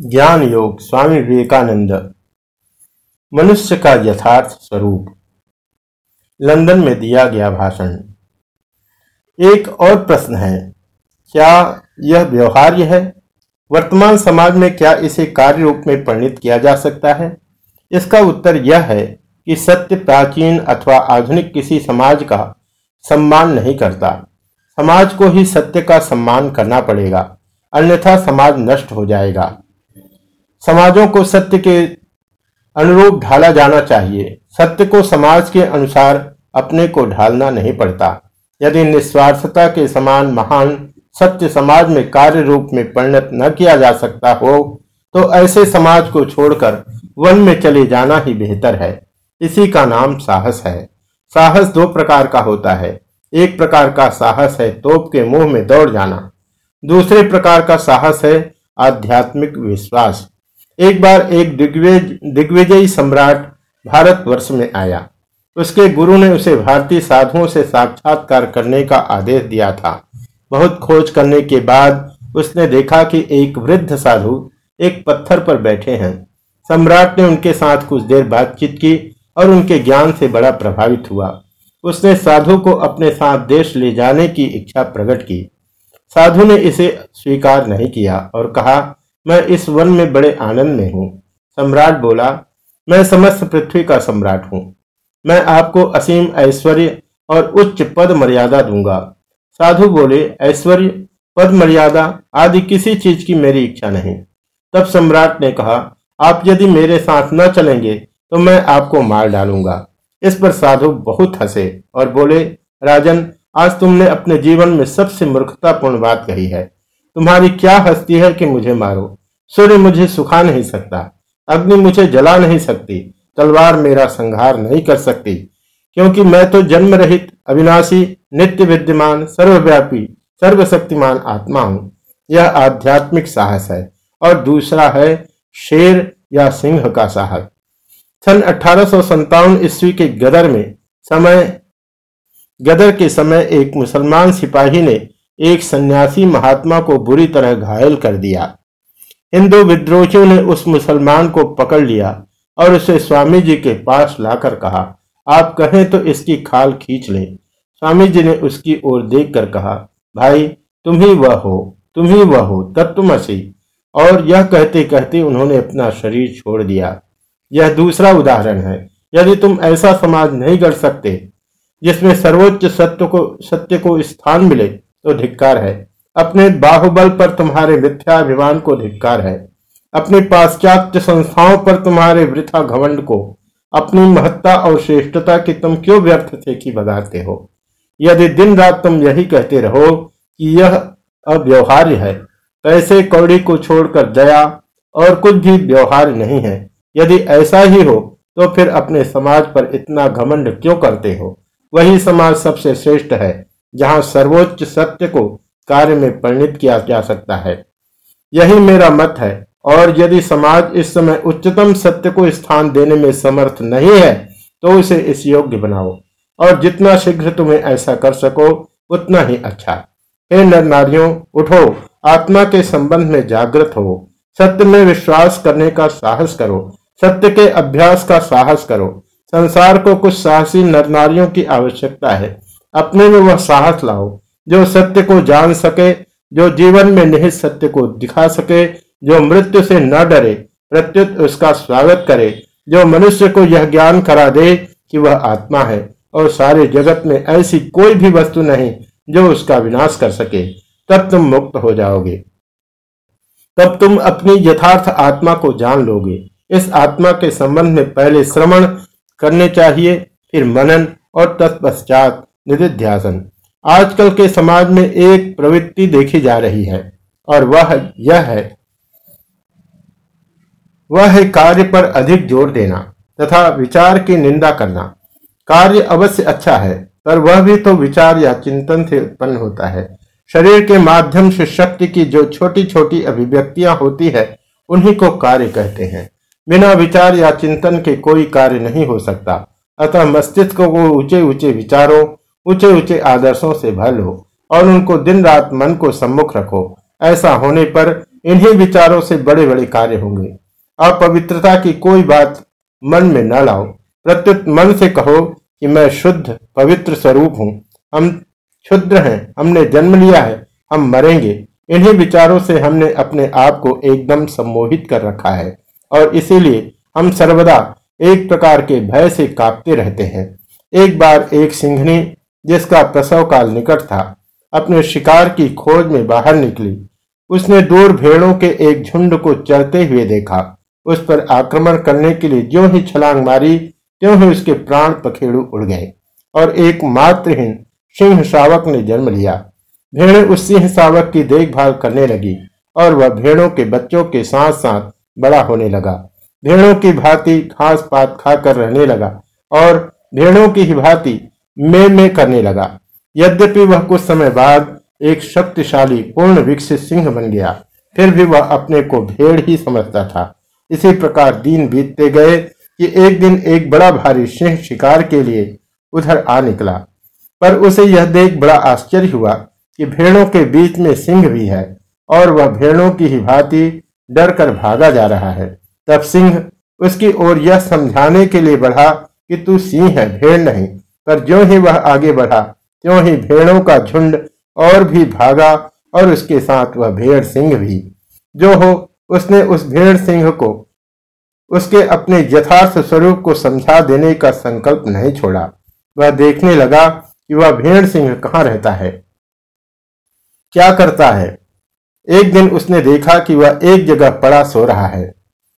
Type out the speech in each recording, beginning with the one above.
ज्ञान योग स्वामी विवेकानंद। मनुष्य का यथार्थ स्वरूप। लंदन में दिया गया भाषण। एक और प्रश्न है, क्या यह व्यवहार्य है? वर्तमान समाज में क्या इसे कार्य रूप में परिणित किया जा सकता है? इसका उत्तर यह है कि सत्य प्राचीन अथवा आधुनिक किसी समाज का सम्मान नहीं करता। समाज को ही सत्य का सम्मान करना पड़ेगा, अन्यथा समाज नष्ट हो जाएगा। समाजों को सत्य के अनुरूप ढाला जाना चाहिए। सत्य को समाज के अनुसार अपने को ढालना नहीं पड़ता। यदि निस्वार्थता के समान महान सत्य समाज में कार्य रूप में परिणत न किया जा सकता हो तो ऐसे समाज को छोड़कर वन में चले जाना ही बेहतर है। इसी का नाम साहस है। साहस दो प्रकार का होता है। एक प्रकार का साहस है तोप के मुँह में दौड़ जाना। दूसरे प्रकार का साहस है आध्यात्मिक विश्वास। एक बार एक दिग्विज, दिग्विजयी सम्राट भारतवर्ष में आया। उसके गुरु ने उसे भारतीय साधुओं से साक्षात्कार करने का आदेश दिया था। बहुत खोज करने के बाद उसने देखा कि एक वृद्ध साधु एक पत्थर पर बैठे हैं। सम्राट ने उनके साथ कुछ देर बातचीत की और उनके ज्ञान से बड़ा प्रभावित हुआ। उसने साधु को अपने साथ देश ले जाने की इच्छा प्रकट की। साधु ने इसे स्वीकार नहीं किया और कहा मैं इस वन में बड़े आनंद में हूँ। सम्राट बोला, मैं समस्त पृथ्वी का सम्राट हूँ। मैं आपको असीम ऐश्वर्य और उच्च पद मर्यादा दूँगा। साधु बोले, ऐश्वर्य, पद मर्यादा आदि किसी चीज़ की मेरी इच्छा नहीं। तब सम्राट ने कहा, आप यदि मेरे साथ न चलेंगे तो मैं आपको मार डालूँगा। इस पर साधु बहुत हंसे और बोले, राजन, आज तुमने अपने जीवन में सबसे मूर्खतापूर्ण बात कही है। तुम्हारी क्या हस्ती है कि मुझे मारो? सूर्य मुझे सुखा नहीं सकता, अग्नि मुझे जला नहीं सकती, तलवार मेरा संहार नहीं कर सकती, क्योंकि मैं तो जन्म रहित अविनाशी, नित्य विद्यमान, सर्वव्यापी, सर्वशक्तिमान आत्मा हूँ। यह आध्यात्मिक साहस है, और दूसरा है शेर या सिंह का साहस। सन अठारह ईस्वी के गदर में समय, गदर के समय एक मुसलमान सिपाही ने एक सन्यासी महात्मा को बुरी तरह घायल कर दिया। हिंदू विद्रोहियों ने उस मुसलमान को पकड़ लिया और उसे स्वामी जी के पास लाकर कहा, आप कहें तो इसकी खाल खींच ले। स्वामी जी ने उसकी ओर देखकर कहा, भाई, तुम ही वह हो, तुम ही वह हो, तत्वमसी। और यह कहते कहते उन्होंने अपना शरीर छोड़ दिया। यह दूसरा उदाहरण है, यदि तुम ऐसा समाज नहीं कर सकते, जिसमें सर्वोच्च सत्य को सत्य को स्थान मिले तो धिक्कार है। अपने बाहुबल पर तुम्हारे मिथ्याभिमान को धिक्कार है। अपनी पाश्चात्य संस्थाओं पर तुम्हारे वृथा घमंड को, अपनी महत्ता और श्रेष्ठता की तुम क्यों व्यर्थ थे कि बगाते हो? यदि दिन रात तुम यही कहते रहो कि यह अव्यवहार्य है पैसे कौड़ी को छोड़कर दया और कुछ भी व्यवहार नहीं है। यदि ऐसा ही हो तो फिर अपने समाज पर इतना घमंड क्यों करते हो? वही समाज सबसे श्रेष्ठ है। जहाँ सर्वोच्च सत्य को कार्य में परिणित किया जा सकता है। यही मेरा मत है, और यदि समाज इस समय उच्चतम सत्य को स्थान देने में समर्थ नहीं है तो उसे इस योग्य बनाओ, और जितना शीघ्र तुम्हें ऐसा कर सको, उतना ही अच्छा। हे नर नारियों उठो, आत्मा के संबंध में जागृत हो। सत्य में विश्वास करने का साहस करो। सत्य के अभ्यास का साहस करो। संसार को कुछ साहसी नर नारियों की आवश्यकता है। अपने में वह साहस लाओ, जो सत्य को जान सके, जो जीवन में निहित सत्य को दिखा सके, जो मृत्यु से न डरे, प्रत्युत उसका स्वागत करे, जो मनुष्य को यह ज्ञान करा दे कि वह आत्मा है, और सारे जगत में ऐसी कोई भी वस्तु नहीं, जो उसका विनाश कर सके, तब तुम मुक्त हो जाओगे। तब तुम अपनी यथार्थ आत्मा को जान लोगे। इस आत्मा के संबंध में पहले श्रवण करने चाहिए, फिर मनन और तत्पश्चात निधिध्यासन। आजकल के समाज में एक प्रवृत्ति देखी जा रही है और वह यह है, वह है कार्य पर अधिक ज़ोर देना तथा विचार की निंदा करना। कार्य अवश्य अच्छा है, पर वह भी तो विचार या चिंतन से उत्पन्न होता है। शरीर के माध्यम से शक्ति की जो छोटी छोटी अभिव्यक्तियाँ होती है, उन्हीं को कार्य कहते हैं। बिना विचार या चिंतन के कोई कार्य नहीं हो सकता। अतः मस्तिष्क को ऊँचे ऊँचे विचारों ऊँचे ऊँचे आदर्शों से भर लो और उनको दिन रात मन को सम्मुख रखो। ऐसा होने पर इन्हीं विचारों से बड़े बड़े कार्य होंगे। अपवित्रता की कोई बात मन में न लाओ। प्रत्युत मन से कहो कि मैं शुद्ध, पवित्र स्वरूप हूँ। हम क्षुद्र हैं, हमने जन्म लिया है, हम मरेंगे। इन्हीं विचारों से हमने अपने आप को एकदम सम्मोहित कर रखा है और इसीलिए हम सर्वदा एक प्रकार के भय से कांपते रहते हैं। एक बार एक सिंघनी जिसका प्रसव काल निकट था, अपने शिकार की खोज में बाहर निकली। उसने दूर भेड़ों के एक झुंड को चलते हुए देखा। उस पर आक्रमण करने के लिए जो ही छलांग मारी, त्यों ही उसके प्राण पखेड़ू उड़ गए और एक मात्रहीन सिंह शावक ने जन्म लिया। भेड़ें उस सिंह शावक की देखभाल करने लगी और वह भेड़ों के बच्चों के साथ साथ बड़ा होने लगा। भेड़ों की भांति घास पात खाकर रहने लगा और भेड़ों की ही भांति मे में करने लगा। यद्यपि वह कुछ समय बाद एक शक्तिशाली पूर्ण विकसित सिंह बन गया, फिर भी वह अपने को भेड़ ही समझता था। इसी प्रकार दिन बीतते गए कि एक दिन एक बड़ा भारी सिंह शिकार के लिए उधर आ निकला। पर उसे यह देख बड़ा आश्चर्य हुआ कि भेड़ों के बीच में सिंह भी है और वह भेड़ों की ही भांति डर कर भागा जा रहा है। तब सिंह उसकी ओर यह समझाने के लिए बढ़ा कि तू सिंह है, भेड़ नहीं। पर जो ही वह आगे बढ़ा, त्यों ही भेड़ों का झुंड और भी भागा और उसके साथ वह भेड़ सिंह भी। जो हो, उसने उस भेड़ सिंह को, उसके अपने यथार्थ स्वरूप को समझा देने का संकल्प नहीं छोड़ा। वह देखने लगा कि वह भेड़ सिंह कहाँ रहता है, क्या करता है। एक दिन उसने देखा कि वह एक जगह पड़ा सो रहा है।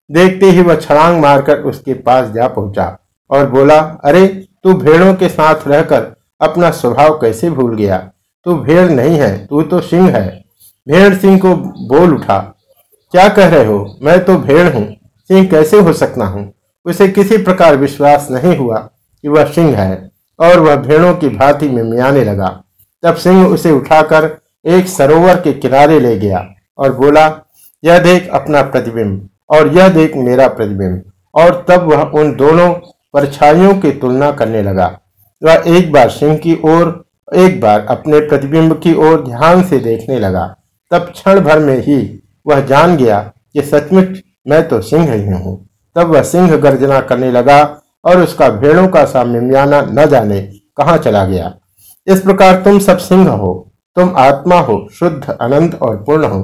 देखते ही वह छलांग मारकर उसके पास जा पहुँचा और बोला, अरे तू भेड़ों के साथ रहकर अपना स्वभाव कैसे भूल गया? तू भेड़ नहीं है, तू तो सिंह है। भेड़ सिंह को बोल उठा। क्या कह रहे हो? मैं तो भेड़ हूँ। सिंह कैसे हो सकता हूँ? उसे किसी प्रकार विश्वास नहीं हुआ कि वह सिंह है, और वह भेड़ों की भांति में मियाने लगा। तब सिंह उसे उठाकर एक सरोवर के किनारे ले गया और बोला, यह देख अपना प्रतिबिंब, और यह देख मेरा प्रतिबिंब। और तब वह उन दोनों परछाइयों की तुलना करने लगा। वह एक बार सिंह की ओर, एक बार अपने प्रतिबिंब की ओर ध्यान से देखने लगा। तब क्षण भर में ही वह जान गया कि सचमुच मैं तो सिंह ही हूँ। तब वह सिंह गर्जना करने लगा और उसका भेड़ों का सा मिमियाना न जाने कहाँ चला गया। इस प्रकार तुम सब सिंह हो, तुम आत्मा हो, शुद्ध, अनंत और पूर्ण हो।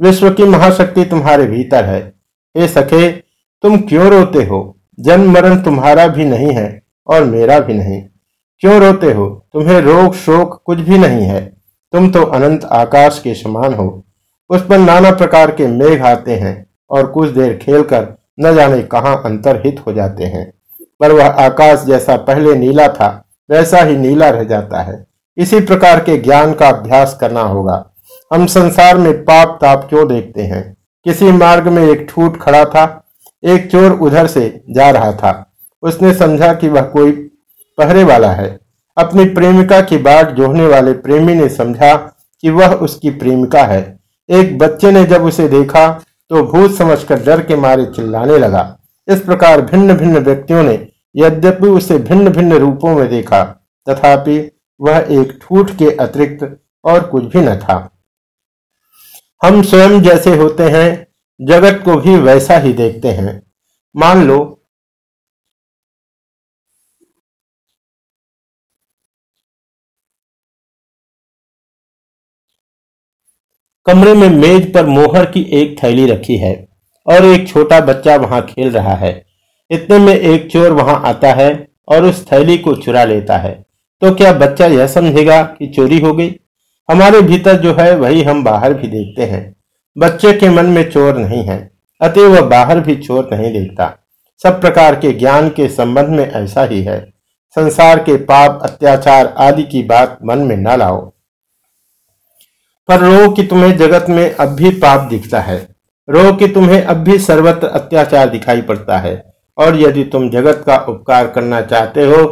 विश्व की महाशक्ति तुम्हारे भीतर है। हे सखे, तुम क्यों रोते हो? जन्म मरण तुम्हारा भी नहीं है और मेरा भी नहीं। क्यों रोते हो? तुम्हें रोग, शोक कुछ भी नहीं है। तुम तो अनंत आकाश के समान हो। उस पर नाना प्रकार के मेघ आते हैं और कुछ देर खेलकर न जाने कहाँ अंतरहित हो जाते हैं। पर वह आकाश जैसा पहले नीला था, वैसा ही नीला रह जाता है। इसी प्रकार के ज्ञान का अभ्यास करना होगा। हम संसार में पाप ताप क्यों देखते हैं? किसी मार्ग में एक ठूट खड़ा था एक चोर उधर से जा रहा था। उसने समझा कि वह कोई पहरे वाला है। अपनी प्रेमिका की बाट जोहने वाले प्रेमी ने समझा कि वह उसकी प्रेमिका है। एक बच्चे ने जब उसे देखा तो भूत समझकर डर के मारे चिल्लाने लगा। इस प्रकार भिन्न भिन्न व्यक्तियों ने यद्यपि उसे भिन्न भिन्न रूपों में देखा, तथापि वह एक ठूठ के अतिरिक्त और कुछ भी न था। हम स्वयं जैसे होते हैं, जगत को भी वैसा ही देखते हैं। मान लो। कमरे में मेज पर मोहर की एक थैली रखी है और एक छोटा बच्चा वहाँ खेल रहा है। इतने में एक चोर वहाँ आता है और उस थैली को चुरा लेता है। तो क्या बच्चा यह समझेगा कि चोरी हो गई? हमारे भीतर जो है वही हम बाहर भी देखते हैं। बच्चे के मन में चोर नहीं है। अतः वह बाहर भी चोर नहीं देखता। सब प्रकार के ज्ञान के संबंध में ऐसा ही है। संसार के पाप, अत्याचार आदि की बात मन में न लाओ। पर रो कि तुम्हें जगत में अब भी पाप दिखता है। रो कि तुम्हें अब भी सर्वत्र अत्याचार दिखाई पड़ता है। और यदि तुम जगत का उपकार करना चाहते हो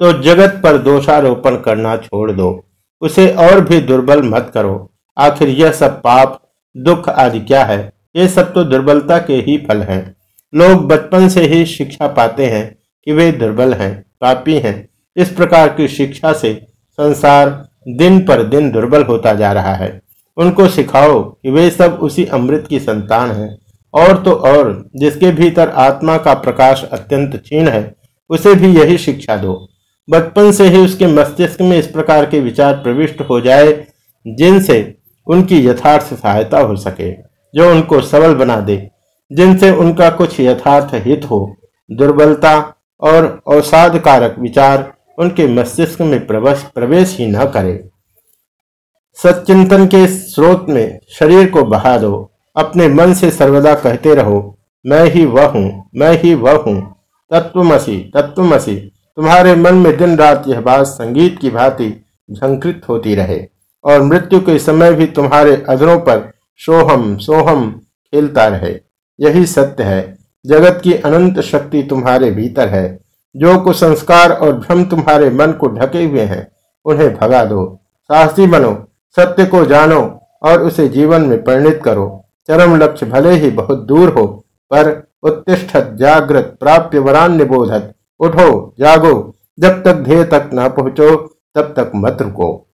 तो जगत पर दोषारोपण करना छोड़ दो। उसे और भी दुर्बल मत करो। आखिर यह सब पाप, दुख आदि क्या है? ये सब तो दुर्बलता के ही फल हैं। लोग बचपन से ही शिक्षा पाते हैं कि वे दुर्बल हैं, पापी हैं। इस प्रकार की शिक्षा से संसार दिन पर दिन दुर्बल होता जा रहा है। उनको सिखाओ कि वे सब उसी अमृत की संतान हैं। और तो और, जिसके भीतर आत्मा का प्रकाश अत्यंत क्षीण है, उसे भी यही शिक्षा दो। बचपन से ही उसके मस्तिष्क में इस प्रकार के विचार प्रविष्ट हो जाए, जिनसे उनकी यथार्थ सहायता हो सके। जो उनको सबल बना दे, जिनसे उनका कुछ यथार्थ हित हो। दुर्बलता और अवसाद कारक विचार उनके मस्तिष्क में प्रवेश प्रवेश ही न करे। सच्चिंतन के स्रोत में शरीर को बहा दो। अपने मन से सर्वदा कहते रहो, मैं ही वह हूँ, मैं ही वह हूँ। तत्वमसी तत्वमसी, तुम्हारे मन में दिन रात यह बात संगीत की भांति झंकृत होती रहे, और मृत्यु के समय भी तुम्हारे अधरों पर सोहम सोहम खेलता रहे। यही सत्य है। जगत की अनंत शक्ति तुम्हारे भीतर है। जो कुसंस्कार और भ्रम तुम्हारे मन को ढके हुए हैं, उन्हें भगा दो। साहसी बनो, सत्य को जानो और उसे जीवन में परिणित करो। चरम लक्ष्य भले ही बहुत दूर हो, पर उत्तिष्ठत, जागृत प्राप्य वरान्य बोधत, उठो, जागो। जब तक ध्येय तक न पहुंचो, तब तक मत रुको।